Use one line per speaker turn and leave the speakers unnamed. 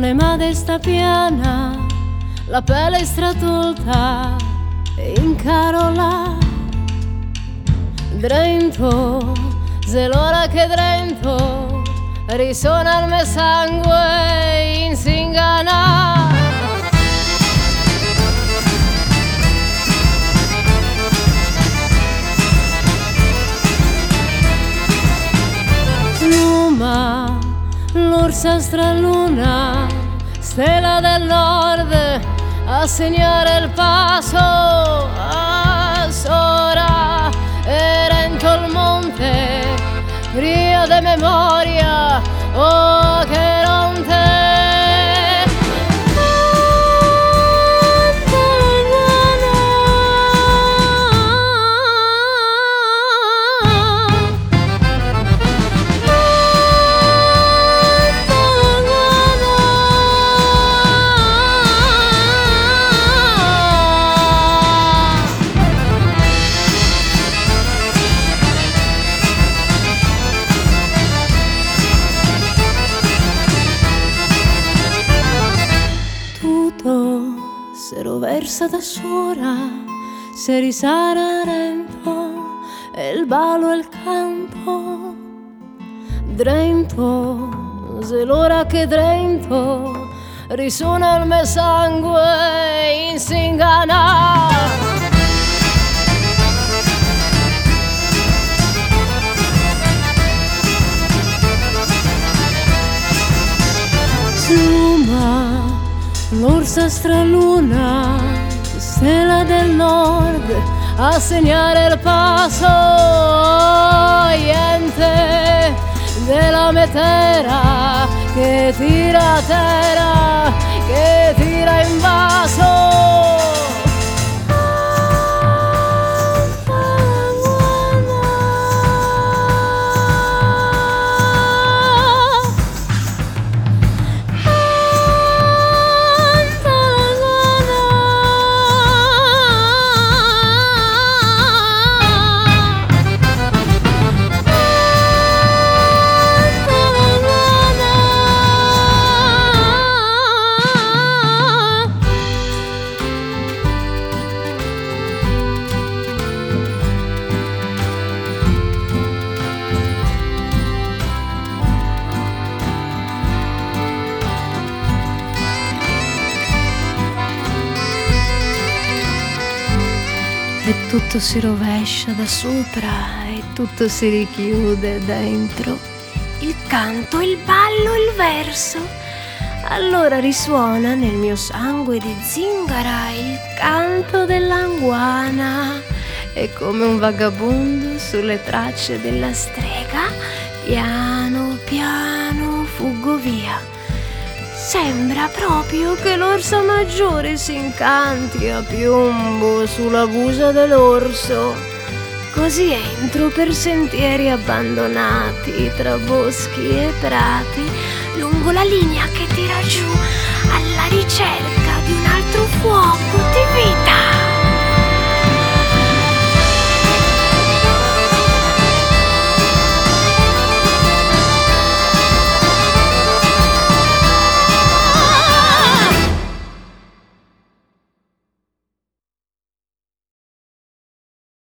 L'anima sta piana, la pelle stratolta in carola. Drento, se l'ora che drento, risuona il mio sangue in singana. Luma, l'orsa straluna, cela del norte a señar el paso a Sora era en el monte de memoria oh que se lo versa da sola, se risara rento e il ballo e il canto. Drento, se l'ora che drento, risuona il mio sangue in l'orsa straluna, stella del nord, a segnare il passo, niente della metera che tira a terra, che tira in vaso. E tutto si rovescia da sopra e tutto si richiude dentro. Il canto, il ballo, il verso. Allora risuona nel mio sangue di zingara il canto dell'anguana. E come un vagabondo sulle tracce della strega, piano piano fuggo via. Sembra proprio che l'orsa maggiore si incanti a piombo sulla busa dell'orso. Così entro per sentieri abbandonati tra boschi e prati, lungo la linea che tira giù alla ricerca di un altro fuoco